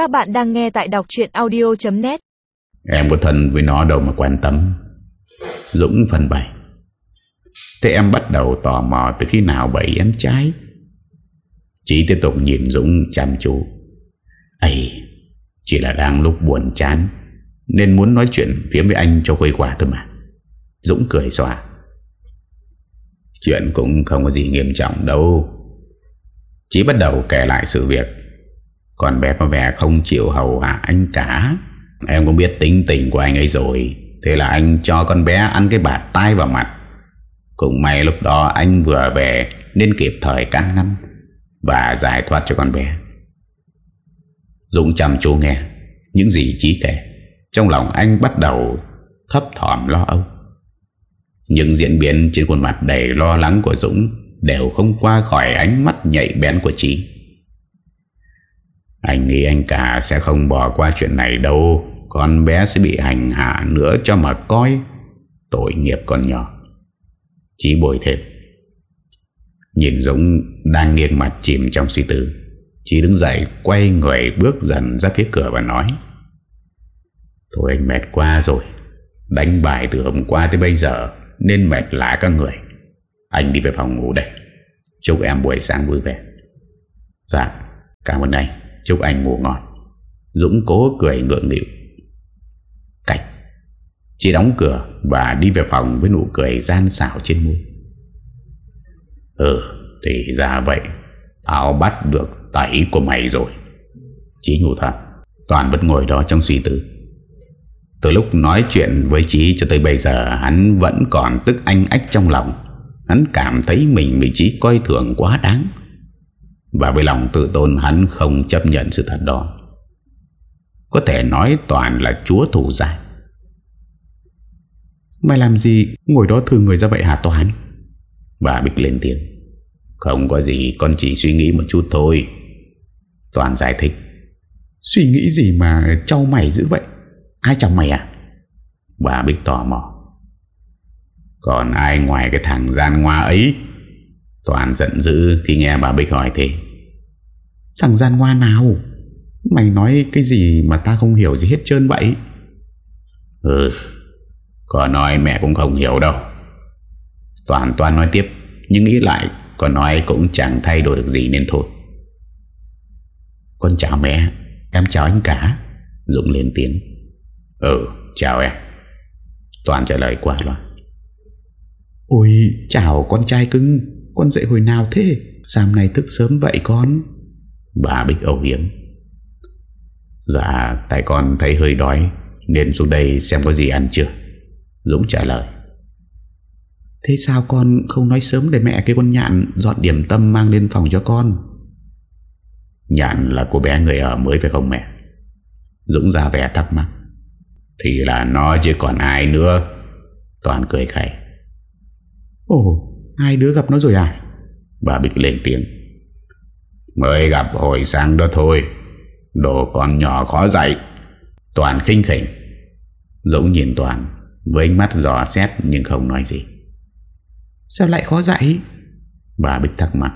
Các bạn đang nghe tại đọc chuyện audio.net Em có thân với nó đâu mà quan tâm. Dũng phần bày Thế em bắt đầu tò mò từ khi nào bậy em trái Chí tiếp tục nhìn Dũng chăm chú. Ây, Chỉ là đang lúc buồn chán, Nên muốn nói chuyện phía với anh cho khuây quả thôi mà. Dũng cười xòa. Chuyện cũng không có gì nghiêm trọng đâu. Chí bắt đầu kể lại sự việc còn bé có vẻ không chịu hầu hạ anh cả. Em cũng biết tính tình của anh ấy rồi. Thế là anh cho con bé ăn cái bạt tay vào mặt. Cũng may lúc đó anh vừa về Nên kịp thời can ngăn Và giải thoát cho con bé. Dũng chăm chú nghe Những gì Chí kể. Trong lòng anh bắt đầu thấp thỏm lo âu. Những diễn biến trên khuôn mặt đầy lo lắng của Dũng Đều không qua khỏi ánh mắt nhạy bén của Chí. Anh nghĩ anh cả sẽ không bỏ qua chuyện này đâu. Con bé sẽ bị hành hạ nữa cho mà coi. Tội nghiệp con nhỏ. Chí bồi thêm. Nhìn Dũng đang nghiêng mặt chìm trong suy tư. Chí đứng dậy, quay người bước dần ra phía cửa và nói, Thôi anh mệt quá rồi. Đánh bài từ hôm qua tới bây giờ nên mệt lạ các người. Anh đi về phòng ngủ đây. Chúc em buổi sáng vui vẻ. Dạ cảm ơn anh. Chúc anh ngủ ngon. Dũng cố cười ngượng nghịu. Cách Chị đóng cửa và đi về phòng với nụ cười gian xảo trên môi. Ừ Thì ra vậy. Tao bắt được tẩy của mày rồi. Chí nhủ thật Toàn vẫn ngồi đó trong suy tư. Từ lúc nói chuyện với Chí cho tới bây giờ, Hắn vẫn còn tức anh ách trong lòng. Hắn cảm thấy mình bị Chí coi thường quá đáng. Và với lòng tự tôn, hắn không chấp nhận sự thật đó. Có thể nói toàn là chúa thủ giải Mày làm gì ngồi đó thử người ra vậy hả Toàn Bà Bích lên tiếng. Không có gì, con chỉ suy nghĩ một chút thôi. Toàn giải thích. Suy nghĩ gì mà trao mày dữ vậy? Ai chồng mày à? Bà Bích tò mò. Còn ai ngoài cái thằng gian ngoa ấy? Toàn giận dữ khi nghe bà Bích hỏi thế. Thằng gian ngoa nào. Mày nói cái gì mà ta không hiểu gì hết trơn vậy? Ừ Còn nói mẹ cũng không hiểu đâu. Toàn toàn nói tiếp, Nhưng nghĩ lại Còn nói cũng chẳng thay đổi được gì nên thôi. Con chào mẹ, Em chào anh cả. Dũng lên tiếng. Ừ chào em. Toàn trả lời qua loa. Ôi, chào con trai cưng. Con dậy hồi nào thế? Sao này thức sớm vậy con? Bà Bích âu hiếm Dạ tại con thấy hơi đói Nên xuống đây xem có gì ăn chưa? Dũng trả lời. Thế sao con không nói sớm Để mẹ cái con nhạn dọn điểm tâm Mang lên phòng cho con? Nhạn là cô bé người ở mới phải không mẹ? Dũng ra vẻ thắc mắc. Thì là nó chứ còn ai nữa? Toàn cười khẩy. Ồ Hai đứa gặp nó rồi à? Bà Bích lên tiếng. Mới gặp hồi sáng đó thôi. Đồ con nhỏ khó dạy. Toàn khinh khỉnh. Dũng nhìn Toàn Với ánh mắt giò xét nhưng không nói gì. Sao lại khó dạy? Bà Bích thắc mắc.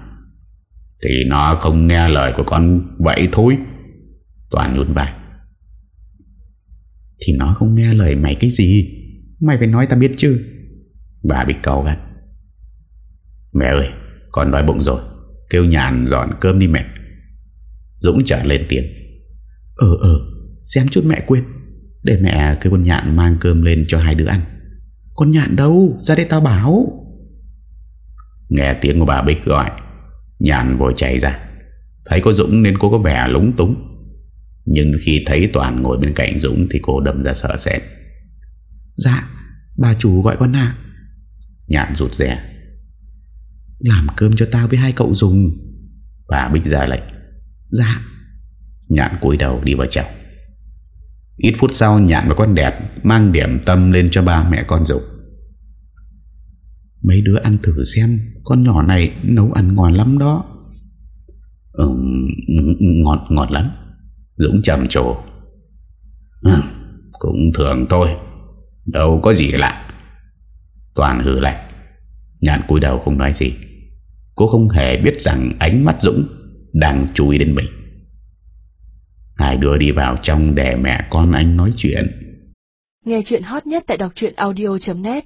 Thì nó không nghe lời của con vậy thôi. Toàn nhún vai thì nó không nghe lời mày cái gì? Mày phải nói ta biết chứ. Bà bị cầu gắt Mẹ ơi con đói bụng rồi. Kêu nhàn dọn cơm đi mẹ. Dũng trở lên tiếng. Ờ ờ xem chút mẹ quên. Để mẹ kêu con nhạn mang cơm lên cho hai đứa ăn. Con nhạn đâu? Ra đây tao bảo. Nghe tiếng của bà Bích gọi Nhạn vội chạy ra. Thấy có Dũng nên cô có vẻ lúng túng. Nhưng khi thấy Toàn ngồi bên cạnh Dũng Thì cô đâm ra sợ sệt. Dạ bà chủ gọi con à? Nhạn rụt rè Làm cơm cho tao với hai cậu dùng. Bà Bích ra lệnh. Dạ. Nhạn cúi đầu đi vào trong. Ít phút sau Nhạn và con đẹp Mang điểm tâm lên cho ba mẹ con dùng. Mấy đứa ăn thử xem Con nhỏ này nấu ăn ngon lắm đó. Ừ, ngọt ngọt lắm. Dũng trầm trồ. Ừ, Cũng thường thôi. Đâu có gì lạ. Toàn hử lạnh. Nhạn cúi đầu không nói gì Cô không hề biết rằng ánh mắt Dũng Đang chú ý đến mình. Hai đứa đi vào trong để mẹ con anh nói chuyện. Nghe chuyện hot nhất tại đọc audio.net